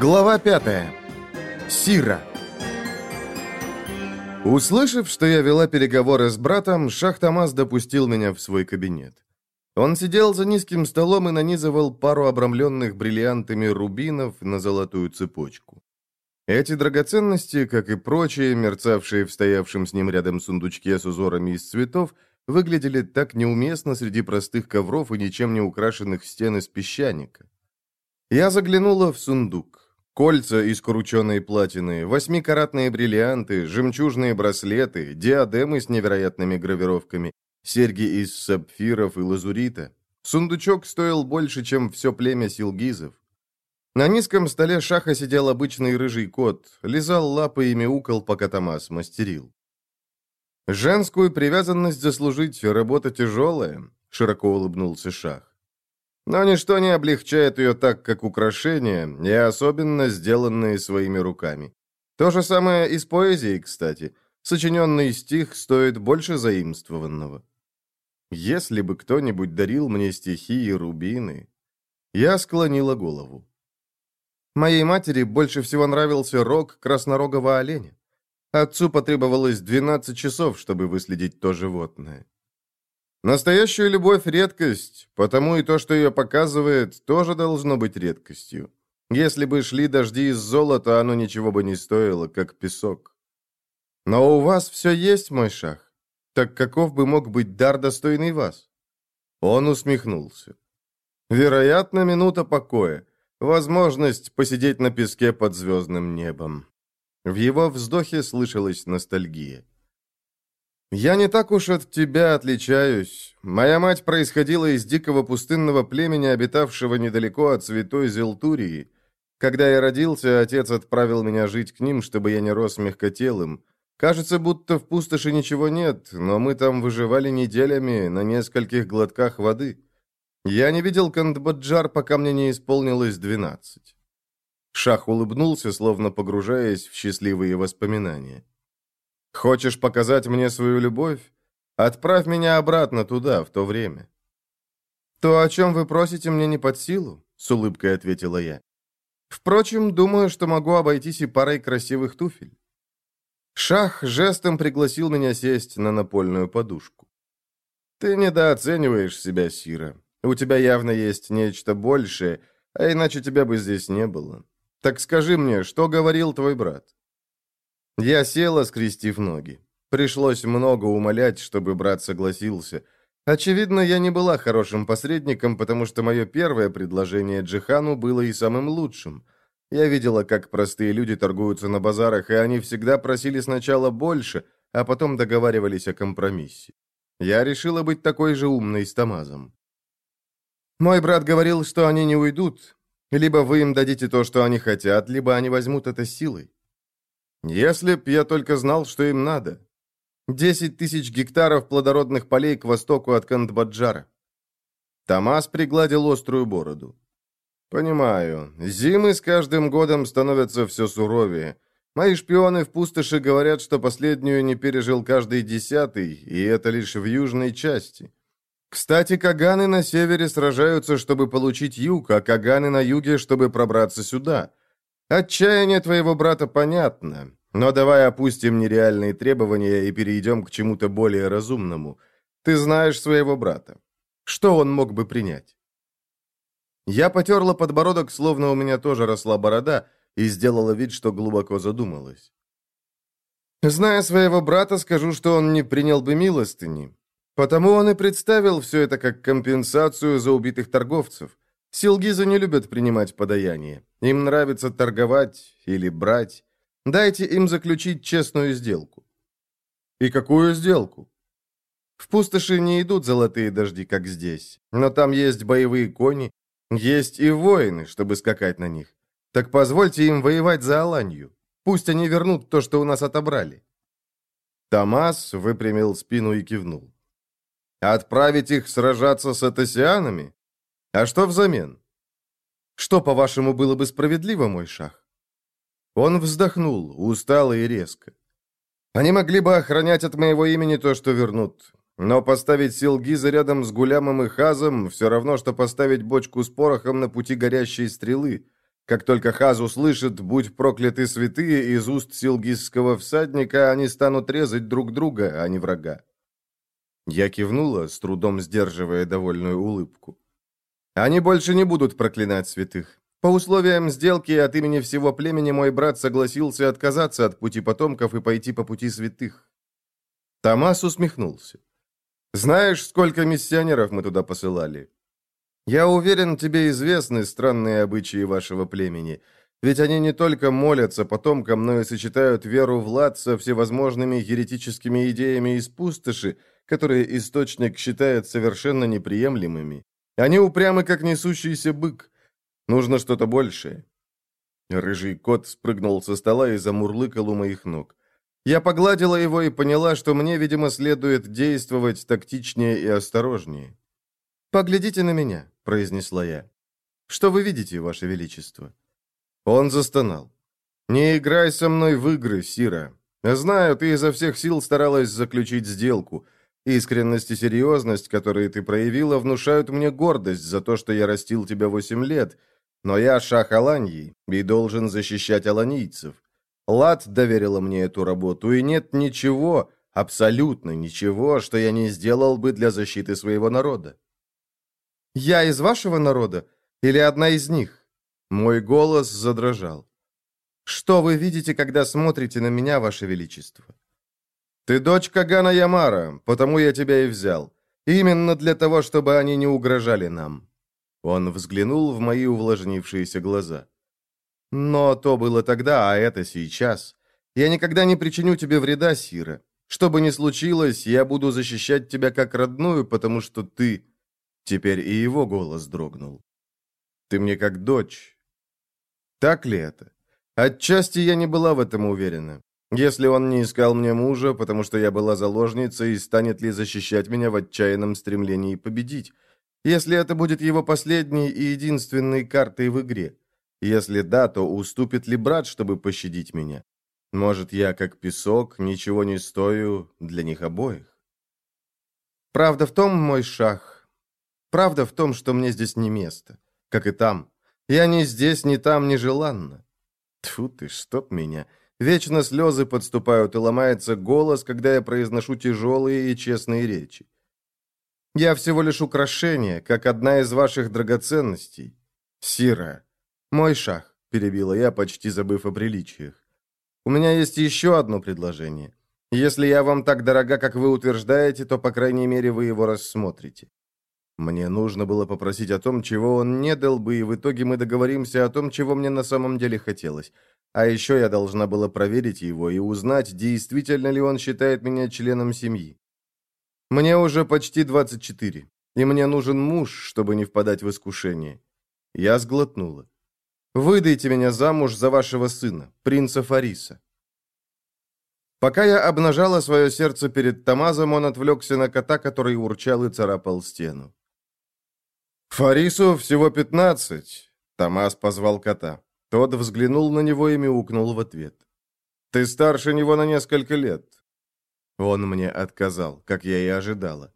Глава пятая. Сира. Услышав, что я вела переговоры с братом, Шах Тамас допустил меня в свой кабинет. Он сидел за низким столом и нанизывал пару обрамленных бриллиантами рубинов на золотую цепочку. Эти драгоценности, как и прочие, мерцавшие в стоявшем с ним рядом сундучке с узорами из цветов, выглядели так неуместно среди простых ковров и ничем не украшенных стен из песчаника. Я заглянула в сундук. Кольца из крученной платины, восьмикаратные бриллианты, жемчужные браслеты, диадемы с невероятными гравировками, серьги из сапфиров и лазурита. Сундучок стоил больше, чем все племя силгизов. На низком столе шаха сидел обычный рыжий кот, лизал лапы и мяукал, пока Томас мастерил. «Женскую привязанность заслужить, работа тяжелая», — широко улыбнулся шах. «Но ничто не облегчает ее так, как украшения, и особенно сделанные своими руками. То же самое и с поэзией, кстати. Сочиненный стих стоит больше заимствованного. Если бы кто-нибудь дарил мне стихи и рубины...» Я склонила голову. Моей матери больше всего нравился рог краснорогого оленя. Отцу потребовалось 12 часов, чтобы выследить то животное. Настоящая любовь — редкость, потому и то, что ее показывает, тоже должно быть редкостью. Если бы шли дожди из золота, оно ничего бы не стоило, как песок. Но у вас все есть, мой шах. Так каков бы мог быть дар, достойный вас? Он усмехнулся. Вероятно, минута покоя. Возможность посидеть на песке под звездным небом. В его вздохе слышалась ностальгия. «Я не так уж от тебя отличаюсь. Моя мать происходила из дикого пустынного племени, обитавшего недалеко от святой Зелтурии. Когда я родился, отец отправил меня жить к ним, чтобы я не рос мягкотелым. Кажется, будто в пустоши ничего нет, но мы там выживали неделями на нескольких глотках воды. Я не видел Кандбаджар, пока мне не исполнилось двенадцать. Шах улыбнулся, словно погружаясь в счастливые воспоминания. «Хочешь показать мне свою любовь? Отправь меня обратно туда, в то время». «То, о чем вы просите, мне не под силу», — с улыбкой ответила я. «Впрочем, думаю, что могу обойтись и парой красивых туфель». Шах жестом пригласил меня сесть на напольную подушку. «Ты недооцениваешь себя, Сира. У тебя явно есть нечто большее, а иначе тебя бы здесь не было. Так скажи мне, что говорил твой брат?» Я села, скрестив ноги. Пришлось много умолять, чтобы брат согласился. Очевидно, я не была хорошим посредником, потому что мое первое предложение Джихану было и самым лучшим. Я видела, как простые люди торгуются на базарах, и они всегда просили сначала больше, а потом договаривались о компромиссе. Я решила быть такой же умной с Тамазом. Мой брат говорил, что они не уйдут. Либо вы им дадите то, что они хотят, либо они возьмут это силой. Если б я только знал, что им надо. Десять тысяч гектаров плодородных полей к востоку от Кандбаджара. Тамас пригладил острую бороду. «Понимаю. Зимы с каждым годом становятся все суровее. Мои шпионы в пустоши говорят, что последнюю не пережил каждый десятый, и это лишь в южной части. Кстати, Каганы на севере сражаются, чтобы получить юг, а Каганы на юге, чтобы пробраться сюда. Отчаяние твоего брата понятно, но давай опустим нереальные требования и перейдем к чему-то более разумному. Ты знаешь своего брата. Что он мог бы принять? Я потерла подбородок, словно у меня тоже росла борода, и сделала вид, что глубоко задумалась. Зная своего брата, скажу, что он не принял бы милостыни. Потому он и представил все это как компенсацию за убитых торговцев. Силгизы не любят принимать подаяние. Им нравится торговать или брать. Дайте им заключить честную сделку. И какую сделку? В пустоши не идут золотые дожди, как здесь. Но там есть боевые кони, есть и воины, чтобы скакать на них. Так позвольте им воевать за Аланью. Пусть они вернут то, что у нас отобрали. Томас выпрямил спину и кивнул. Отправить их сражаться с атосианами? А что взамен? Что, по-вашему, было бы справедливо, мой шах? Он вздохнул, устало и резко. Они могли бы охранять от моего имени то, что вернут. Но поставить сил Гиза рядом с Гулямом и Хазом все равно, что поставить бочку с порохом на пути горящей стрелы. Как только Хаз услышит «Будь прокляты святые» из уст силгизского всадника, они станут резать друг друга, а не врага. Я кивнула, с трудом сдерживая довольную улыбку. Они больше не будут проклинать святых. По условиям сделки от имени всего племени мой брат согласился отказаться от пути потомков и пойти по пути святых. Томас усмехнулся. «Знаешь, сколько миссионеров мы туда посылали? Я уверен, тебе известны странные обычаи вашего племени, ведь они не только молятся потомкам, но и сочетают веру в лад со всевозможными еретическими идеями из пустоши, которые источник считает совершенно неприемлемыми. Они упрямы, как несущийся бык. Нужно что-то большее». Рыжий кот спрыгнул со стола и замурлыкал у моих ног. Я погладила его и поняла, что мне, видимо, следует действовать тактичнее и осторожнее. «Поглядите на меня», — произнесла я. «Что вы видите, Ваше Величество?» Он застонал. «Не играй со мной в игры, Сира. Знаю, ты изо всех сил старалась заключить сделку. Искренность и серьезность, которые ты проявила, внушают мне гордость за то, что я растил тебя восемь лет. Но я шах Аланьи и должен защищать аланийцев. Лад доверила мне эту работу, и нет ничего, абсолютно ничего, что я не сделал бы для защиты своего народа. «Я из вашего народа? Или одна из них?» Мой голос задрожал. «Что вы видите, когда смотрите на меня, ваше величество?» «Ты дочь Кагана Ямара, потому я тебя и взял. Именно для того, чтобы они не угрожали нам». Он взглянул в мои увлажнившиеся глаза. «Но то было тогда, а это сейчас. Я никогда не причиню тебе вреда, Сира. Что бы ни случилось, я буду защищать тебя как родную, потому что ты Теперь и его голос дрогнул. «Ты мне как дочь». Так ли это? Отчасти я не была в этом уверена. Если он не искал мне мужа, потому что я была заложницей, станет ли защищать меня в отчаянном стремлении победить? Если это будет его последней и единственной картой в игре? Если да, то уступит ли брат, чтобы пощадить меня? Может, я, как песок, ничего не стою для них обоих? Правда в том, мой шах, Правда в том, что мне здесь не место. Как и там. Я ни здесь, ни там не желанна. Тьфу ты, чтоб меня. Вечно слезы подступают и ломается голос, когда я произношу тяжелые и честные речи. Я всего лишь украшение, как одна из ваших драгоценностей. Сира. Мой шах, перебила я, почти забыв о приличиях. У меня есть еще одно предложение. Если я вам так дорога, как вы утверждаете, то, по крайней мере, вы его рассмотрите. Мне нужно было попросить о том, чего он не дал бы, и в итоге мы договоримся о том, чего мне на самом деле хотелось. А еще я должна была проверить его и узнать, действительно ли он считает меня членом семьи. Мне уже почти 24, и мне нужен муж, чтобы не впадать в искушение. Я сглотнула. «Выдайте меня замуж за вашего сына, принца Фариса». Пока я обнажала свое сердце перед Тамазом, он отвлекся на кота, который урчал и царапал стену. «Фарису всего пятнадцать», — Томас позвал кота. Тот взглянул на него и мяукнул в ответ. «Ты старше него на несколько лет». Он мне отказал, как я и ожидала.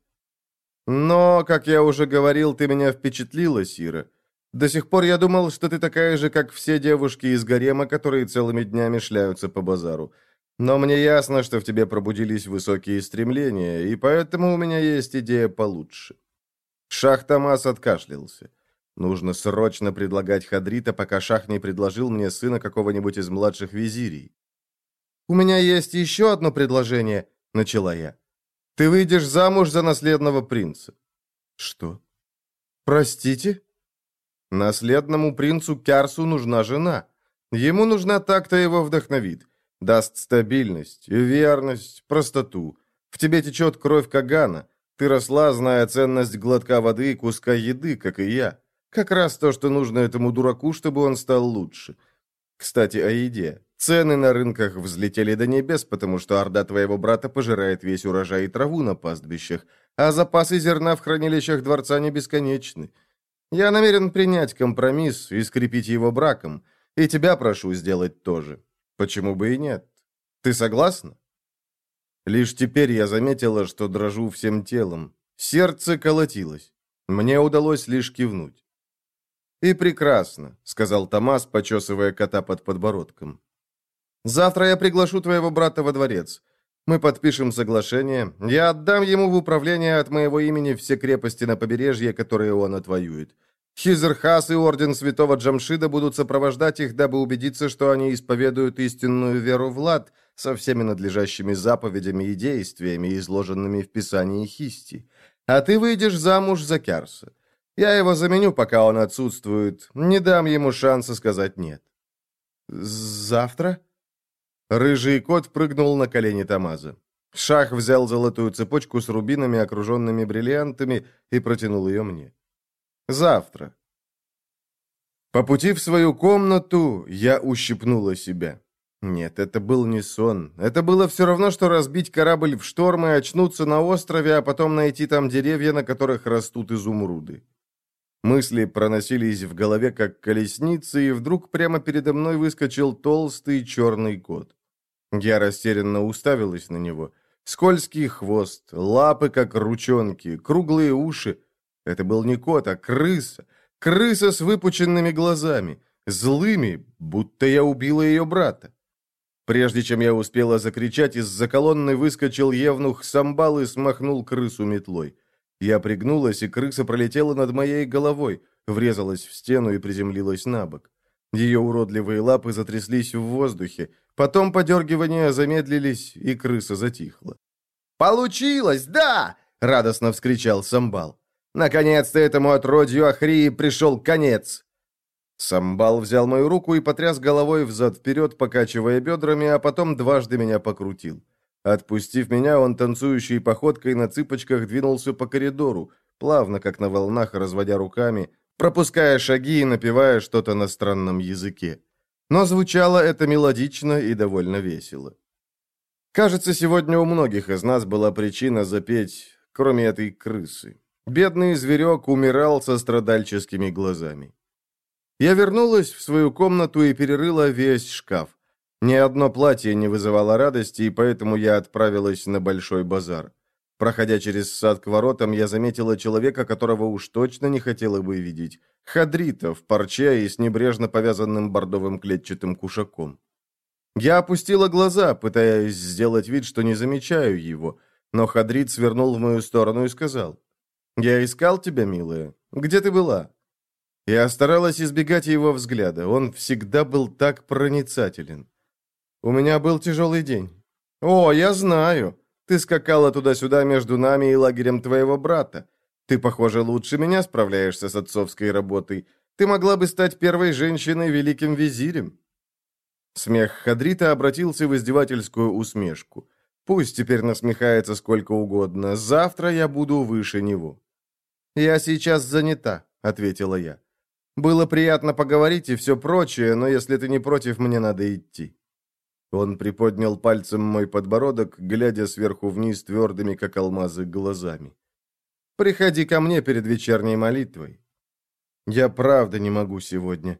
«Но, как я уже говорил, ты меня впечатлила, Сира. До сих пор я думал, что ты такая же, как все девушки из гарема, которые целыми днями шляются по базару. Но мне ясно, что в тебе пробудились высокие стремления, и поэтому у меня есть идея получше». Шах Тамас откашлялся. Нужно срочно предлагать Хадрита, пока Шах не предложил мне сына какого-нибудь из младших визирей. «У меня есть еще одно предложение», — начала я. «Ты выйдешь замуж за наследного принца». «Что?» «Простите?» «Наследному принцу Кярсу нужна жена. Ему нужна так-то его вдохновит. Даст стабильность, верность, простоту. В тебе течет кровь Кагана. Ты росла, зная ценность глотка воды и куска еды, как и я. Как раз то, что нужно этому дураку, чтобы он стал лучше. Кстати, о еде. Цены на рынках взлетели до небес, потому что орда твоего брата пожирает весь урожай и траву на пастбищах, а запасы зерна в хранилищах дворца не бесконечны. Я намерен принять компромисс и скрепить его браком, и тебя прошу сделать то же. Почему бы и нет? Ты согласна? Лишь теперь я заметила, что дрожу всем телом. Сердце колотилось. Мне удалось лишь кивнуть. «И прекрасно», — сказал Томас, почесывая кота под подбородком. «Завтра я приглашу твоего брата во дворец. Мы подпишем соглашение. Я отдам ему в управление от моего имени все крепости на побережье, которые он отвоюет. Хизерхас и орден святого Джамшида будут сопровождать их, дабы убедиться, что они исповедуют истинную веру в лад со всеми надлежащими заповедями и действиями, изложенными в Писании Хисти. А ты выйдешь замуж за Кярса. Я его заменю, пока он отсутствует. Не дам ему шанса сказать «нет». «Завтра?» Рыжий кот прыгнул на колени Тамаза. Шах взял золотую цепочку с рубинами, окруженными бриллиантами, и протянул ее мне. «Завтра». По пути в свою комнату я ущипнула себя. Нет, это был не сон. Это было все равно, что разбить корабль в шторм и очнуться на острове, а потом найти там деревья, на которых растут изумруды. Мысли проносились в голове, как колесницы, и вдруг прямо передо мной выскочил толстый черный кот. Я растерянно уставилась на него. Скользкий хвост, лапы, как ручонки, круглые уши. Это был не кот, а крыса. Крыса с выпученными глазами, злыми, будто я убила ее брата. Прежде чем я успела закричать, из-за колонны выскочил евнух Самбал и смахнул крысу метлой. Я пригнулась, и крыса пролетела над моей головой, врезалась в стену и приземлилась на бок. Ее уродливые лапы затряслись в воздухе, потом подергивания замедлились, и крыса затихла. «Получилось, да!» — радостно вскричал Самбал. «Наконец-то этому отродью Ахрии пришел конец!» Самбал взял мою руку и потряс головой взад-вперед, покачивая бедрами, а потом дважды меня покрутил. Отпустив меня, он танцующей походкой на цыпочках двинулся по коридору, плавно, как на волнах, разводя руками, пропуская шаги и напевая что-то на странном языке. Но звучало это мелодично и довольно весело. Кажется, сегодня у многих из нас была причина запеть, кроме этой крысы. Бедный зверек умирал со страдальческими глазами. Я вернулась в свою комнату и перерыла весь шкаф. Ни одно платье не вызывало радости, и поэтому я отправилась на Большой базар. Проходя через сад к воротам, я заметила человека, которого уж точно не хотела бы видеть. Хадрита в парче и с небрежно повязанным бордовым клетчатым кушаком. Я опустила глаза, пытаясь сделать вид, что не замечаю его, но Хадрит свернул в мою сторону и сказал, «Я искал тебя, милая. Где ты была?» Я старалась избегать его взгляда. Он всегда был так проницателен. У меня был тяжелый день. О, я знаю. Ты скакала туда-сюда между нами и лагерем твоего брата. Ты, похоже, лучше меня справляешься с отцовской работой. Ты могла бы стать первой женщиной великим визирем. Смех Хадрита обратился в издевательскую усмешку. Пусть теперь насмехается сколько угодно. Завтра я буду выше него. «Я сейчас занята», — ответила я. «Было приятно поговорить и все прочее, но если ты не против, мне надо идти». Он приподнял пальцем мой подбородок, глядя сверху вниз твердыми, как алмазы, глазами. «Приходи ко мне перед вечерней молитвой». «Я правда не могу сегодня.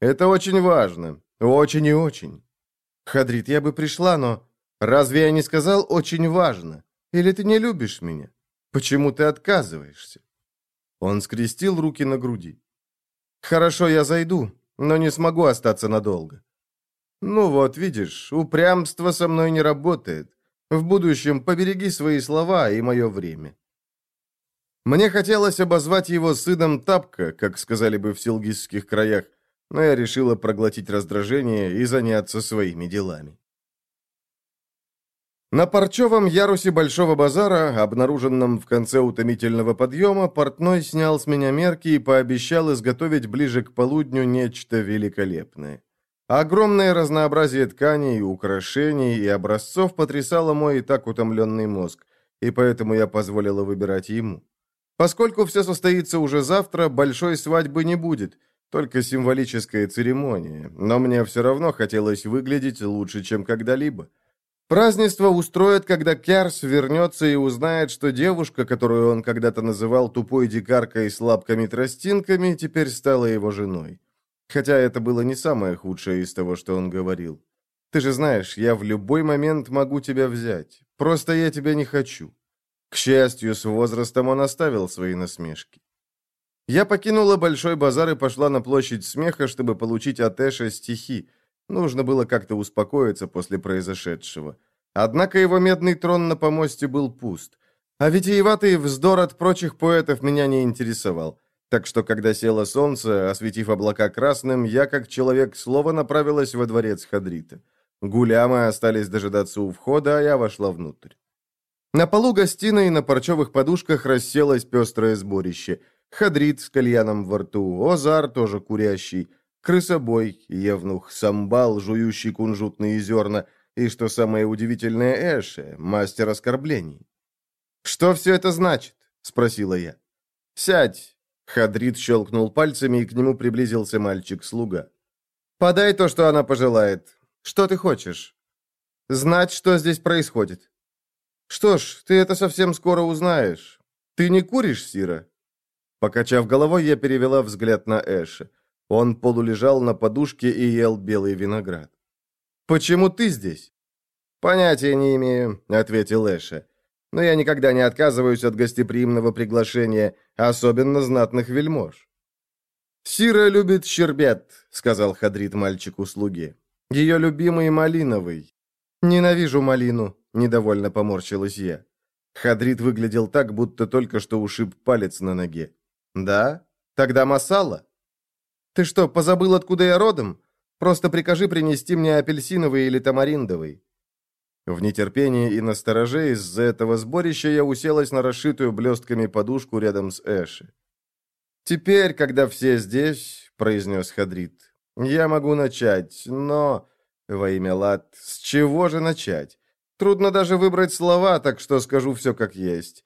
Это очень важно. Очень и очень. Хадрит, я бы пришла, но... Разве я не сказал «очень важно»? Или ты не любишь меня? Почему ты отказываешься?» Он скрестил руки на груди. «Хорошо, я зайду, но не смогу остаться надолго. «Ну вот, видишь, упрямство со мной не работает. В будущем побереги свои слова и мое время». Мне хотелось обозвать его сыном Тапка, как сказали бы в силгизских краях, но я решила проглотить раздражение и заняться своими делами. На парчевом ярусе Большого базара, обнаруженном в конце утомительного подъема, портной снял с меня мерки и пообещал изготовить ближе к полудню нечто великолепное. Огромное разнообразие тканей, украшений и образцов потрясало мой и так утомленный мозг, и поэтому я позволила выбирать ему. Поскольку все состоится уже завтра, большой свадьбы не будет, только символическая церемония, но мне все равно хотелось выглядеть лучше, чем когда-либо. Празднество устроят, когда Кярс вернется и узнает, что девушка, которую он когда-то называл тупой дикаркой с лапками-тростинками, теперь стала его женой. Хотя это было не самое худшее из того, что он говорил. Ты же знаешь, я в любой момент могу тебя взять. Просто я тебя не хочу. К счастью, с возрастом он оставил свои насмешки. Я покинула Большой базар и пошла на площадь смеха, чтобы получить от Эша стихи. Нужно было как-то успокоиться после произошедшего. Однако его медный трон на помосте был пуст. А витиеватый вздор от прочих поэтов меня не интересовал. Так что, когда село солнце, осветив облака красным, я, как человек слова, направилась во дворец Хадрита. Гулямы остались дожидаться у входа, а я вошла внутрь. На полу гостиной на парчевых подушках расселось пестрое сборище – Хадрид с кальяном во рту, Озар тоже курящий, крысобой, евнух, самбал, жующий кунжутные зерна, и, что самое удивительное, Эше, мастер оскорблений. «Что все это значит?» — спросила я. «Сядь!» — Хадрид щелкнул пальцами, и к нему приблизился мальчик-слуга. «Подай то, что она пожелает. Что ты хочешь?» «Знать, что здесь происходит». «Что ж, ты это совсем скоро узнаешь. Ты не куришь, Сира?» Покачав головой, я перевела взгляд на Эша. Он полулежал на подушке и ел белый виноград. «Почему ты здесь?» «Понятия не имею», — ответил Эша. «Но я никогда не отказываюсь от гостеприимного приглашения, особенно знатных вельмож». «Сира любит щербет», — сказал Хадрид мальчику-слуге. «Ее любимый малиновый». «Ненавижу малину», — недовольно поморщилась я. Хадрид выглядел так, будто только что ушиб палец на ноге. «Да? Тогда масала?» «Ты что, позабыл, откуда я родом? Просто прикажи принести мне апельсиновый или тамариндовый». В нетерпении и настороже из-за этого сборища я уселась на расшитую блестками подушку рядом с Эши. «Теперь, когда все здесь», — произнес Хадрид, — «я могу начать, но...» Во имя Лад, с чего же начать? Трудно даже выбрать слова, так что скажу все как есть.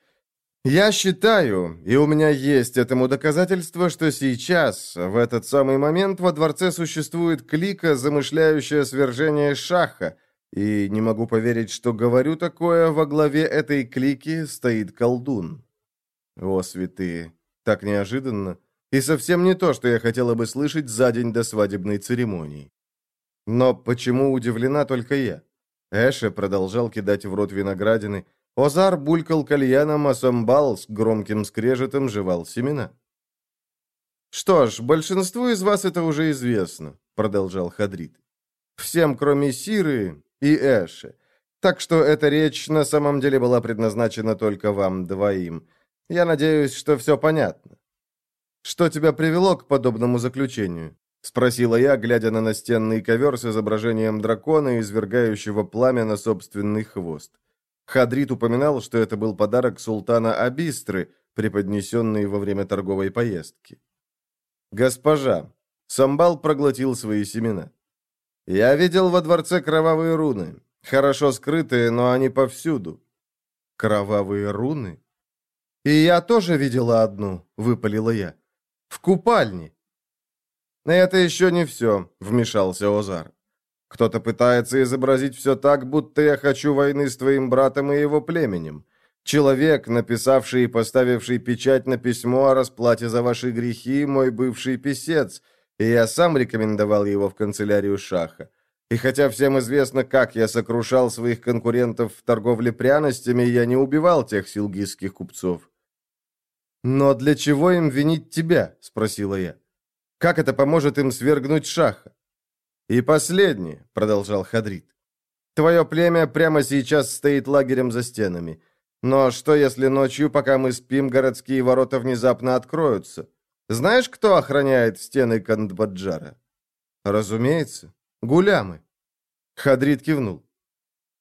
Я считаю, и у меня есть этому доказательство, что сейчас, в этот самый момент, во дворце существует клика, замышляющая свержение шаха, и не могу поверить, что говорю такое, во главе этой клики стоит колдун. О, святые, так неожиданно, и совсем не то, что я хотела бы слышать за день до свадебной церемонии. Но почему удивлена только я? Эша продолжал кидать в рот виноградины, Озар булькал кальяном, а самбал с громким скрежетом жевал семена. «Что ж, большинству из вас это уже известно», — продолжал Хадрид. «Всем, кроме Сиры и Эши. Так что эта речь на самом деле была предназначена только вам двоим. Я надеюсь, что все понятно». «Что тебя привело к подобному заключению?» — спросила я, глядя на настенный ковер с изображением дракона, извергающего пламя на собственный хвост. Хадрид упоминал, что это был подарок султана Абистры, преподнесенный во время торговой поездки. «Госпожа!» Самбал проглотил свои семена. «Я видел во дворце кровавые руны. Хорошо скрытые, но они повсюду». «Кровавые руны?» «И я тоже видела одну», — выпалила я. «В купальне». «Это еще не все», — вмешался Озар. Кто-то пытается изобразить все так, будто я хочу войны с твоим братом и его племенем. Человек, написавший и поставивший печать на письмо о расплате за ваши грехи, мой бывший писец, и я сам рекомендовал его в канцелярию Шаха. И хотя всем известно, как я сокрушал своих конкурентов в торговле пряностями, я не убивал тех силгизских купцов. «Но для чего им винить тебя?» – спросила я. «Как это поможет им свергнуть Шаха?» «И последнее», — продолжал Хадрид. «Твое племя прямо сейчас стоит лагерем за стенами. Но что, если ночью, пока мы спим, городские ворота внезапно откроются? Знаешь, кто охраняет стены Кандбаджара?» «Разумеется. Гулямы». Хадрид кивнул.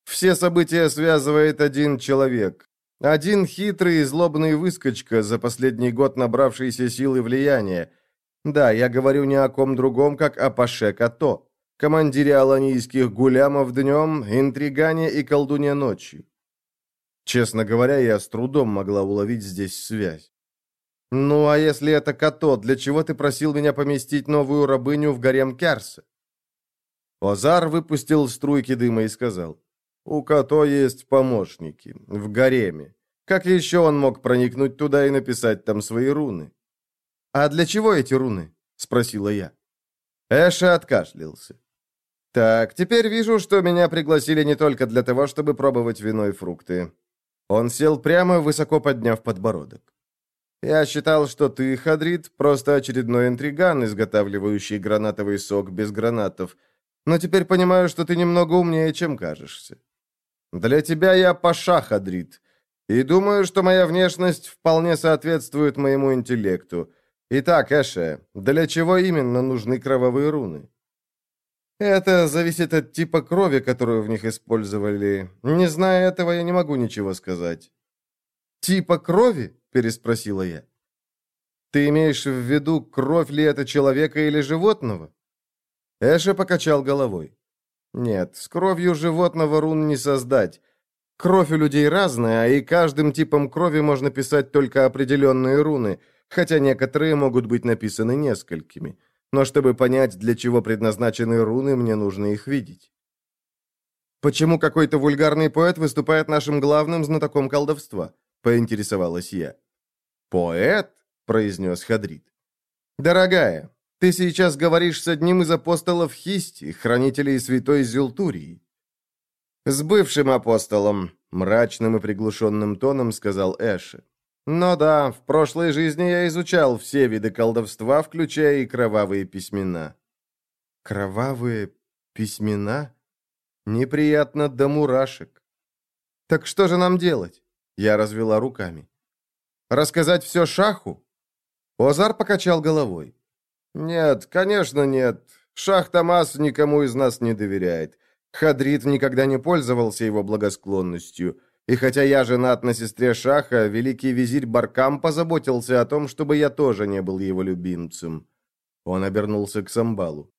«Все события связывает один человек. Один хитрый и злобный выскочка, за последний год набравшийся силы влияния. Да, я говорю не о ком другом, как о Паше Като командире аланийских гулямов днем, интригане и колдуне ночью. Честно говоря, я с трудом могла уловить здесь связь. «Ну, а если это Като, для чего ты просил меня поместить новую рабыню в гарем Керса?» Озар выпустил струйки дыма и сказал, «У Като есть помощники, в гареме. Как еще он мог проникнуть туда и написать там свои руны?» «А для чего эти руны?» — спросила я. Эша откашлялся. «Так, теперь вижу, что меня пригласили не только для того, чтобы пробовать вино и фрукты». Он сел прямо, высоко подняв подбородок. Я считал, что ты, Хадрид, просто очередной интриган, изготавливающий гранатовый сок без гранатов. Но теперь понимаю, что ты немного умнее, чем кажешься. Для тебя я паша, Хадрид. И думаю, что моя внешность вполне соответствует моему интеллекту. Итак, Эше, для чего именно нужны кровавые руны? Это зависит от типа крови, которую в них использовали. Не зная этого, я не могу ничего сказать. Типа крови? Переспросила я. Ты имеешь в виду, кровь ли это человека или животного? Эша покачал головой. Нет, с кровью животного рун не создать. Кровь у людей разная, и каждым типом крови можно писать только определенные руны, хотя некоторые могут быть написаны несколькими. Но чтобы понять, для чего предназначены руны, мне нужно их видеть. «Почему какой-то вульгарный поэт выступает нашим главным знатоком колдовства?» — поинтересовалась я. «Поэт?» — произнес Хадрид. «Дорогая, ты сейчас говоришь с одним из апостолов Хисти, хранителей святой Зюлтурии». «С бывшим апостолом», — мрачным и приглушенным тоном сказал Эши. «Но да, в прошлой жизни я изучал все виды колдовства, включая и кровавые письмена». «Кровавые письмена? Неприятно до мурашек». «Так что же нам делать?» Я развела руками. «Рассказать все Шаху?» Озар покачал головой. «Нет, конечно нет. Шах Тамас никому из нас не доверяет. Хадрид никогда не пользовался его благосклонностью. И хотя я женат на сестре Шаха, великий визирь Баркам позаботился о том, чтобы я тоже не был его любимцем». Он обернулся к Самбалу.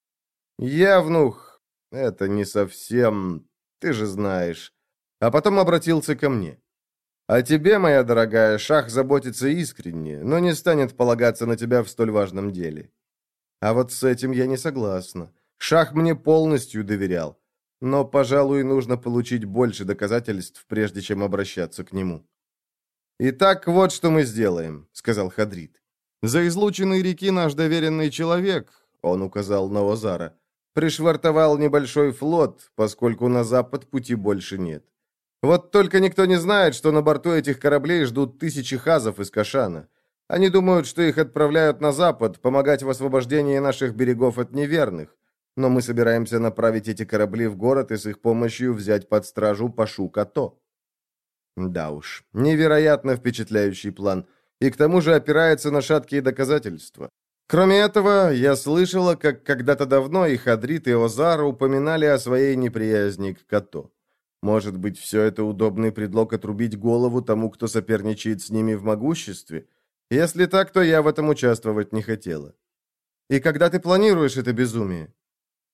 «Явнух, это не совсем... Ты же знаешь». А потом обратился ко мне. О тебе, моя дорогая, Шах заботится искренне, но не станет полагаться на тебя в столь важном деле. А вот с этим я не согласна. Шах мне полностью доверял. Но, пожалуй, нужно получить больше доказательств, прежде чем обращаться к нему. «Итак, вот что мы сделаем», — сказал Хадрид. «За излученной реки наш доверенный человек», — он указал на Озара, — «пришвартовал небольшой флот, поскольку на запад пути больше нет. Вот только никто не знает, что на борту этих кораблей ждут тысячи хазов из Кашана. Они думают, что их отправляют на запад, помогать в освобождении наших берегов от неверных. Но мы собираемся направить эти корабли в город и с их помощью взять под стражу Пашу Като. Да уж, невероятно впечатляющий план. И к тому же опирается на шаткие доказательства. Кроме этого, я слышала, как когда-то давно и Хадрит, и Озара упоминали о своей неприязни к Като. Может быть, все это удобный предлог отрубить голову тому, кто соперничает с ними в могуществе? Если так, то я в этом участвовать не хотела. И когда ты планируешь это безумие?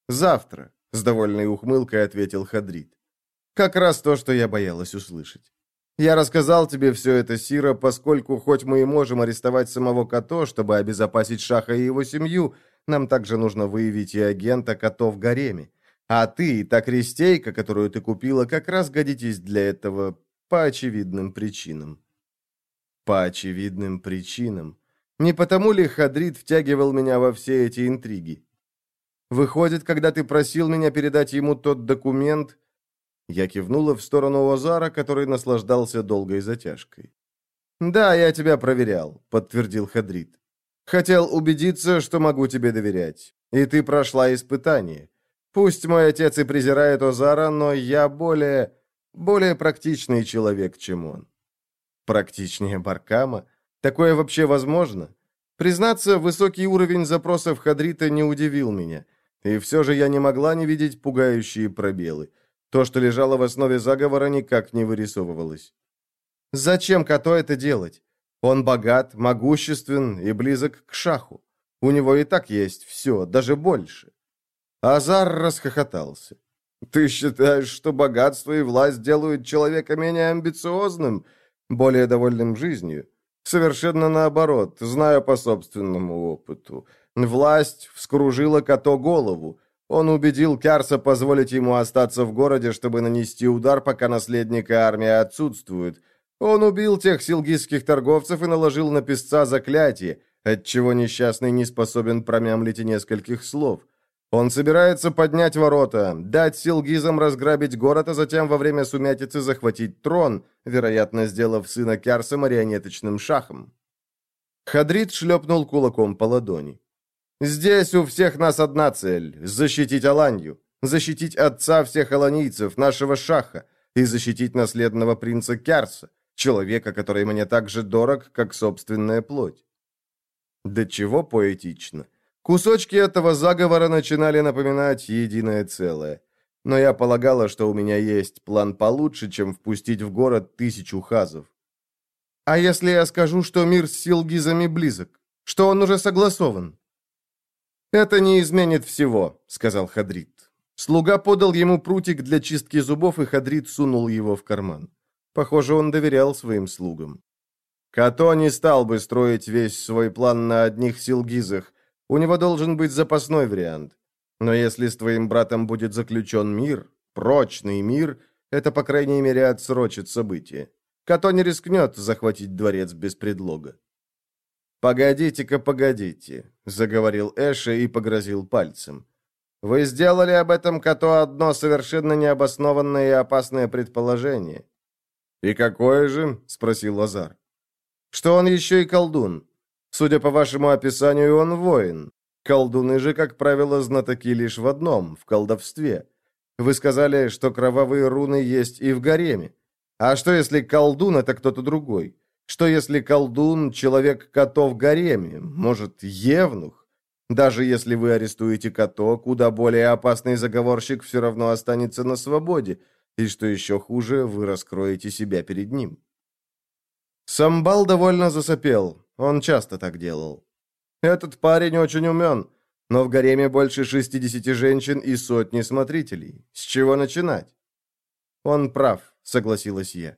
Завтра, с довольной ухмылкой ответил Хадрид. Как раз то, что я боялась услышать. Я рассказал тебе все это, Сира, поскольку хоть мы и можем арестовать самого Като, чтобы обезопасить Шаха и его семью, нам также нужно выявить и агента Като в гареме. А ты и та крестейка, которую ты купила, как раз годитесь для этого по очевидным причинам. По очевидным причинам. Не потому ли Хадрид втягивал меня во все эти интриги? Выходит, когда ты просил меня передать ему тот документ... Я кивнула в сторону Озара, который наслаждался долгой затяжкой. «Да, я тебя проверял», — подтвердил Хадрид. «Хотел убедиться, что могу тебе доверять. И ты прошла испытание. Пусть мой отец и презирает Озара, но я более... более практичный человек, чем он. Практичнее Баркама? Такое вообще возможно? Признаться, высокий уровень запросов Хадрита не удивил меня. И все же я не могла не видеть пугающие пробелы. То, что лежало в основе заговора, никак не вырисовывалось. Зачем Като это делать? Он богат, могуществен и близок к шаху. У него и так есть все, даже больше. Азар расхохотался. «Ты считаешь, что богатство и власть делают человека менее амбициозным, более довольным жизнью?» «Совершенно наоборот, знаю по собственному опыту. Власть вскружила Като голову. Он убедил Кярса позволить ему остаться в городе, чтобы нанести удар, пока наследника армии отсутствует. Он убил тех силгизских торговцев и наложил на песца заклятие, отчего несчастный не способен промямлить и нескольких слов». Он собирается поднять ворота, дать силгизам разграбить город, а затем во время сумятицы захватить трон, вероятно, сделав сына Кярса марионеточным шахом. Хадрид шлепнул кулаком по ладони. «Здесь у всех нас одна цель — защитить Аланью, защитить отца всех аланийцев, нашего шаха, и защитить наследного принца Керса, человека, который мне так же дорог, как собственная плоть». Да чего поэтично. Кусочки этого заговора начинали напоминать единое целое. Но я полагала, что у меня есть план получше, чем впустить в город тысячу хазов. А если я скажу, что мир с Силгизами близок? Что он уже согласован? «Это не изменит всего», — сказал Хадрид. Слуга подал ему прутик для чистки зубов, и Хадрид сунул его в карман. Похоже, он доверял своим слугам. Като не стал бы строить весь свой план на одних силгизах. У него должен быть запасной вариант. Но если с твоим братом будет заключен мир, прочный мир, это, по крайней мере, отсрочит события. Като не рискнет захватить дворец без предлога. «Погодите-ка, погодите», — заговорил Эши и погрозил пальцем. «Вы сделали об этом Като одно совершенно необоснованное и опасное предположение». «И какое же?» — спросил Лазар. «Что он еще и колдун. Судя по вашему описанию, он воин. Колдуны же, как правило, знатоки лишь в одном — в колдовстве. Вы сказали, что кровавые руны есть и в гареме. А что, если колдун — это кто-то другой? Что, если колдун — человек Като в гареме? Может, евнух? Даже если вы арестуете Като, куда более опасный заговорщик все равно останется на свободе. И что еще хуже, вы раскроете себя перед ним. Самбал довольно засопел. Он часто так делал. Этот парень очень умен, но в гареме больше 60 женщин и сотни смотрителей. С чего начинать? Он прав согласилась я.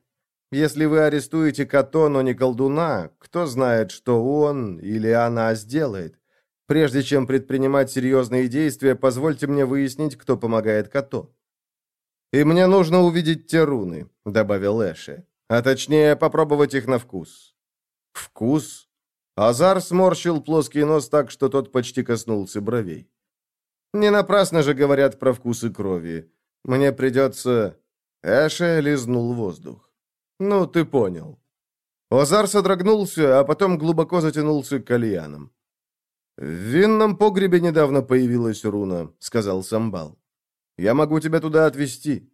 Если вы арестуете Като, но не колдуна, кто знает, что он или она сделает. Прежде чем предпринимать серьезные действия, позвольте мне выяснить, кто помогает Като. «И мне нужно увидеть те руны», — добавил Эши. «А точнее, попробовать их на вкус». «Вкус?» Азар сморщил плоский нос так, что тот почти коснулся бровей. «Не напрасно же говорят про вкусы крови. Мне придется...» Эше лизнул воздух. «Ну, ты понял». Озар содрогнулся, а потом глубоко затянулся кальяном. «В винном погребе недавно появилась руна», — сказал Самбал. «Я могу тебя туда отвезти».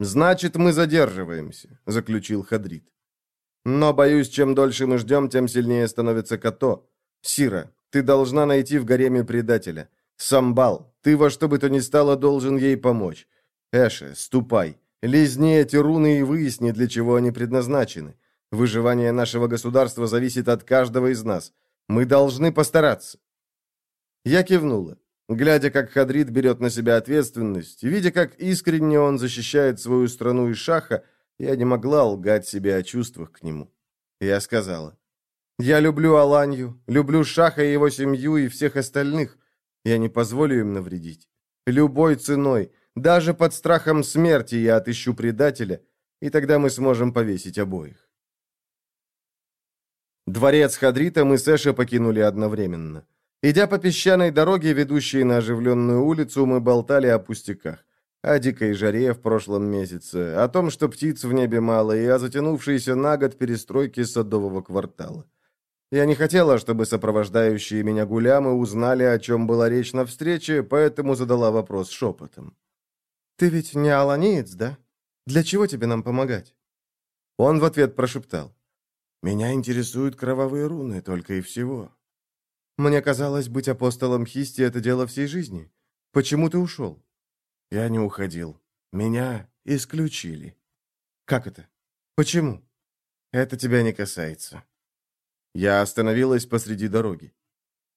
«Значит, мы задерживаемся», — заключил Хадрид. «Но, боюсь, чем дольше мы ждем, тем сильнее становится Като. Сира, ты должна найти в гареме предателя. Самбал, ты во что бы то ни стало должен ей помочь. Эше, ступай. Лизни эти руны и выясни, для чего они предназначены. Выживание нашего государства зависит от каждого из нас. Мы должны постараться». Я кивнула, глядя, как Хадрид берет на себя ответственность, видя, как искренне он защищает свою страну и шаха, я не могла лгать себе о чувствах к нему. Я сказала, «Я люблю Аланью, люблю Шаха и его семью и всех остальных. Я не позволю им навредить. Любой ценой, даже под страхом смерти я отыщу предателя, и тогда мы сможем повесить обоих. Дворец Хадрита мы с Эшей покинули одновременно. Идя по песчаной дороге, ведущей на оживленную улицу, мы болтали о пустяках. О дикой жаре в прошлом месяце, о том, что птиц в небе мало, и о затянувшейся на год перестройке садового квартала. Я не хотела, чтобы сопровождающие меня гулямы узнали, о чем была речь на встрече, поэтому задала вопрос шепотом. «Ты ведь не аланиец, да? Для чего тебе нам помогать?» Он в ответ прошептал. «Меня интересуют кровавые руны, только и всего». «Мне казалось, быть апостолом Хисти — это дело всей жизни. Почему ты ушел?» «Я не уходил. Меня исключили». «Как это? Почему?» «Это тебя не касается». Я остановилась посреди дороги.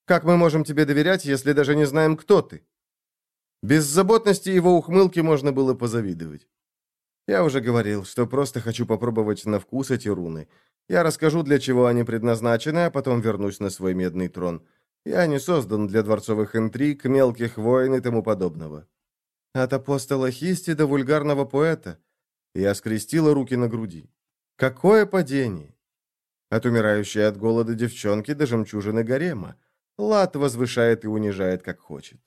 «Как мы можем тебе доверять, если даже не знаем, кто ты?» Беззаботности его ухмылки можно было позавидовать. Я уже говорил, что просто хочу попробовать на вкус эти руны. Я расскажу, для чего они предназначены, а потом вернусь на свой медный трон. Я не создан для дворцовых интриг, мелких войн и тому подобного. От апостола Хисти до вульгарного поэта. Я скрестила руки на груди. Какое падение! От умирающей от голода девчонки до жемчужины гарема. Лад возвышает и унижает, как хочет.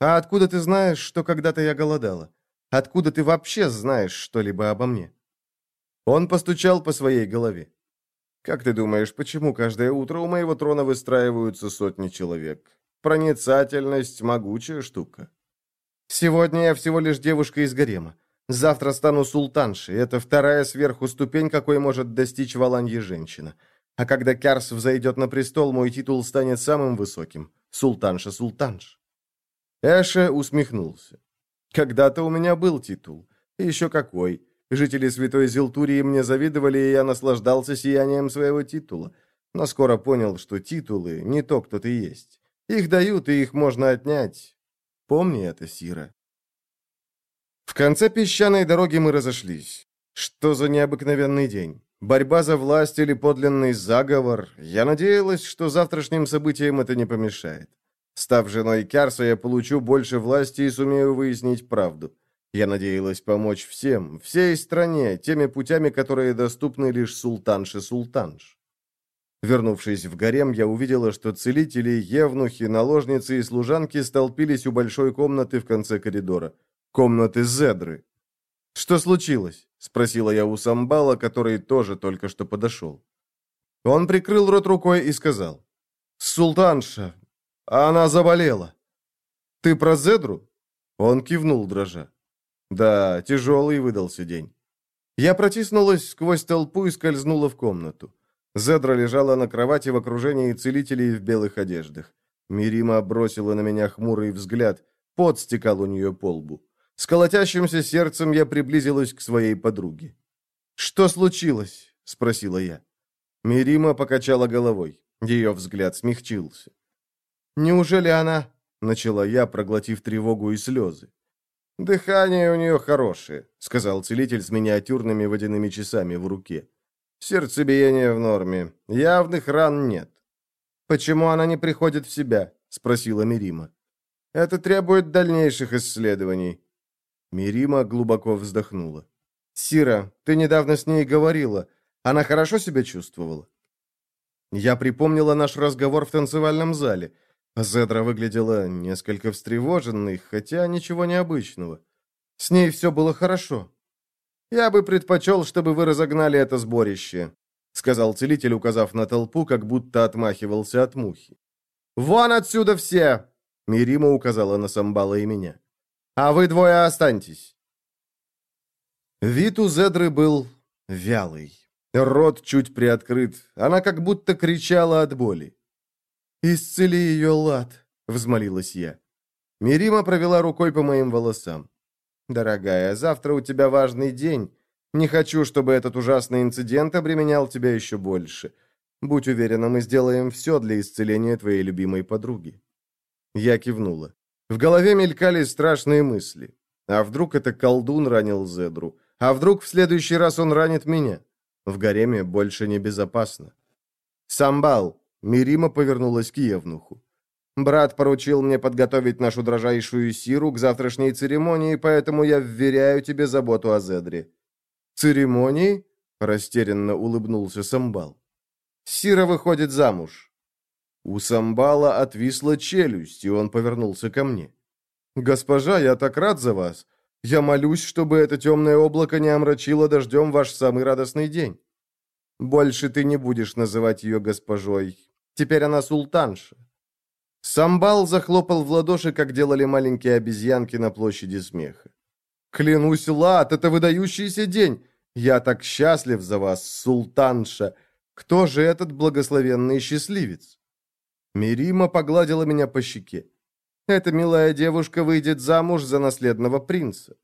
«А откуда ты знаешь, что когда-то я голодала? Откуда ты вообще знаешь что-либо обо мне?» Он постучал по своей голове. Как ты думаешь, почему каждое утро у моего трона выстраиваются сотни человек? Проницательность — могучая штука. Сегодня я всего лишь девушка из гарема. Завтра стану султаншей. Это вторая сверху ступень, какой может достичь в Аланье женщина. А когда Кярс взойдет на престол, мой титул станет самым высоким. Султанша-султанш. Эше усмехнулся. Когда-то у меня был титул. Еще какой. Жители Святой Зелтурии мне завидовали, и я наслаждался сиянием своего титула. Но скоро понял, что титулы не то, кто ты есть. Их дают, и их можно отнять. Помни это, Сира. В конце песчаной дороги мы разошлись. Что за необыкновенный день? Борьба за власть или подлинный заговор? Я надеялась, что завтрашним событиям это не помешает. Став женой Кярса, я получу больше власти и сумею выяснить правду. Я надеялась помочь всем, всей стране, теми путями, которые доступны лишь султанше-султанш. Вернувшись в гарем, я увидела, что целители, евнухи, наложницы и служанки столпились у большой комнаты в конце коридора комнаты Зедры. «Что случилось?» — спросила я у Самбала, который тоже только что подошел. Он прикрыл рот рукой и сказал. «Султанша, она заболела». «Ты про Зедру?» Он кивнул, дрожа. «Да, тяжелый выдался день». Я протиснулась сквозь толпу и скользнула в комнату. Зедра лежала на кровати в окружении целителей в белых одеждах. Мирима бросила на меня хмурый взгляд, пот стекал у нее по лбу. С колотящимся сердцем я приблизилась к своей подруге. «Что случилось?» — спросила я. Мирима покачала головой. Ее взгляд смягчился. «Неужели она...» — начала я, проглотив тревогу и слезы. «Дыхание у нее хорошее», — сказал целитель с миниатюрными водяными часами в руке. «Сердцебиение в норме. Явных ран нет». «Почему она не приходит в себя?» — спросила Мирима. «Это требует дальнейших исследований. Мирима глубоко вздохнула. «Сира, ты недавно с ней говорила. Она хорошо себя чувствовала?» Я припомнила наш разговор в танцевальном зале. Зедра выглядела несколько встревоженной, хотя ничего необычного. С ней все было хорошо. «Я бы предпочел, чтобы вы разогнали это сборище», сказал целитель, указав на толпу, как будто отмахивался от мухи. «Вон отсюда все!» Мирима указала на Самбала и меня. А вы двое останьтесь». Вид у Зедры был вялый. Рот чуть приоткрыт. Она как будто кричала от боли. «Исцели ее, Лад!» — взмолилась я. Мирима провела рукой по моим волосам. «Дорогая, завтра у тебя важный день. Не хочу, чтобы этот ужасный инцидент обременял тебя еще больше. Будь уверена, мы сделаем все для исцеления твоей любимой подруги». Я кивнула. В голове мелькали страшные мысли. А вдруг это колдун ранил Зедру? А вдруг в следующий раз он ранит меня? В гареме больше небезопасно. «Самбал!» — Мирима повернулась к Евнуху. «Брат поручил мне подготовить нашу дрожайшую Сиру к завтрашней церемонии, поэтому я вверяю тебе заботу о Зедре». «Церемонии?» — растерянно улыбнулся Самбал. «Сира выходит замуж. У Самбала отвисла челюсть, и он повернулся ко мне. «Госпожа, я так рад за вас. Я молюсь, чтобы это темное облако не омрачило дождем ваш самый радостный день. Больше ты не будешь называть ее госпожой. Теперь она султанша». Самбал захлопал в ладоши, как делали маленькие обезьянки на площади смеха. «Клянусь, Лад, это выдающийся день! Я так счастлив за вас, султанша! Кто же этот благословенный счастливец?» Мирима погладила меня по щеке. «Эта милая девушка выйдет замуж за наследного принца».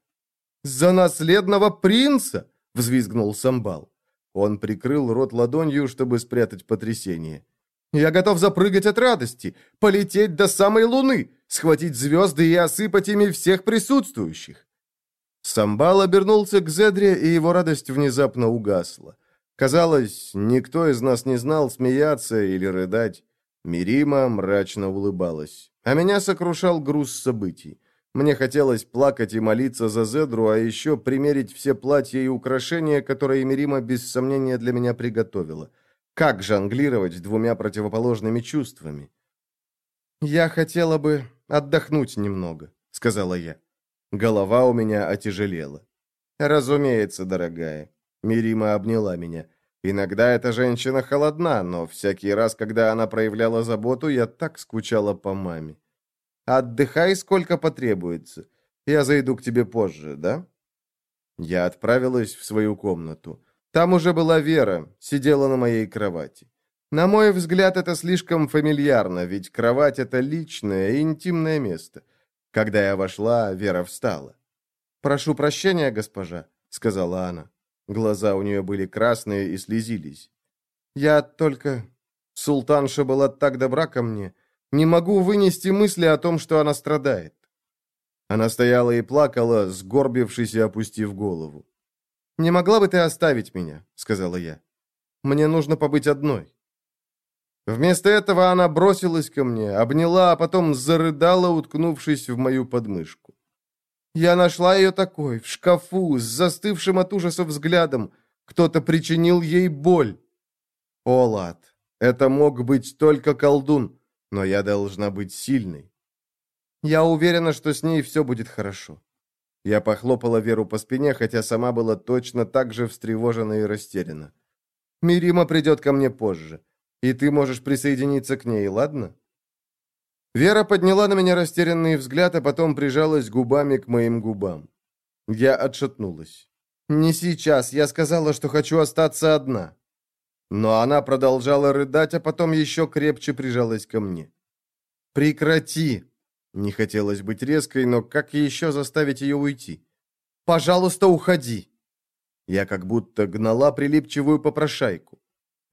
«За наследного принца?» — взвизгнул Самбал. Он прикрыл рот ладонью, чтобы спрятать потрясение. «Я готов запрыгать от радости, полететь до самой луны, схватить звезды и осыпать ими всех присутствующих». Самбал обернулся к Зедре, и его радость внезапно угасла. Казалось, никто из нас не знал, смеяться или рыдать. Мирима мрачно улыбалась. А меня сокрушал груз событий. Мне хотелось плакать и молиться за Зедру, а еще примерить все платья и украшения, которые Мирима без сомнения для меня приготовила. Как жонглировать двумя противоположными чувствами? «Я хотела бы отдохнуть немного», — сказала я. Голова у меня отяжелела. «Разумеется, дорогая». Мирима обняла меня. Иногда эта женщина холодна, но всякий раз, когда она проявляла заботу, я так скучала по маме. Отдыхай, сколько потребуется. Я зайду к тебе позже, да? Я отправилась в свою комнату. Там уже была Вера, сидела на моей кровати. На мой взгляд, это слишком фамильярно, ведь кровать — это личное и интимное место. Когда я вошла, Вера встала. «Прошу прощения, госпожа», — сказала она. Глаза у нее были красные и слезились. «Я только... Султанша была так добра ко мне. Не могу вынести мысли о том, что она страдает». Она стояла и плакала, сгорбившись и опустив голову. «Не могла бы ты оставить меня?» — сказала я. «Мне нужно побыть одной». Вместо этого она бросилась ко мне, обняла, а потом зарыдала, уткнувшись в мою подмышку. Я нашла ее такой, в шкафу, с застывшим от ужаса взглядом. Кто-то причинил ей боль. О, Лад, это мог быть только колдун, но я должна быть сильной. Я уверена, что с ней все будет хорошо. Я похлопала Веру по спине, хотя сама была точно так же встревожена и растеряна. Мирима придет ко мне позже и ты можешь присоединиться к ней, ладно?» Вера подняла на меня растерянный взгляд, а потом прижалась губами к моим губам. Я отшатнулась. «Не сейчас. Я сказала, что хочу остаться одна». Но она продолжала рыдать, а потом еще крепче прижалась ко мне. «Прекрати!» Не хотелось быть резкой, но как еще заставить ее уйти? «Пожалуйста, уходи!» Я как будто гнала прилипчивую попрошайку.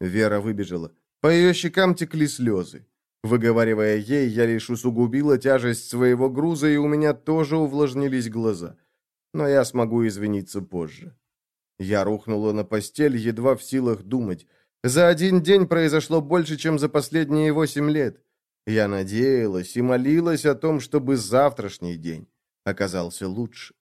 Вера выбежала. По ее щекам текли слезы. Выговаривая ей, я лишь усугубила тяжесть своего груза, и у меня тоже увлажнились глаза. Но я смогу извиниться позже. Я рухнула на постель, едва в силах думать. За один день произошло больше, чем за последние восемь лет. Я надеялась и молилась о том, чтобы завтрашний день оказался лучше.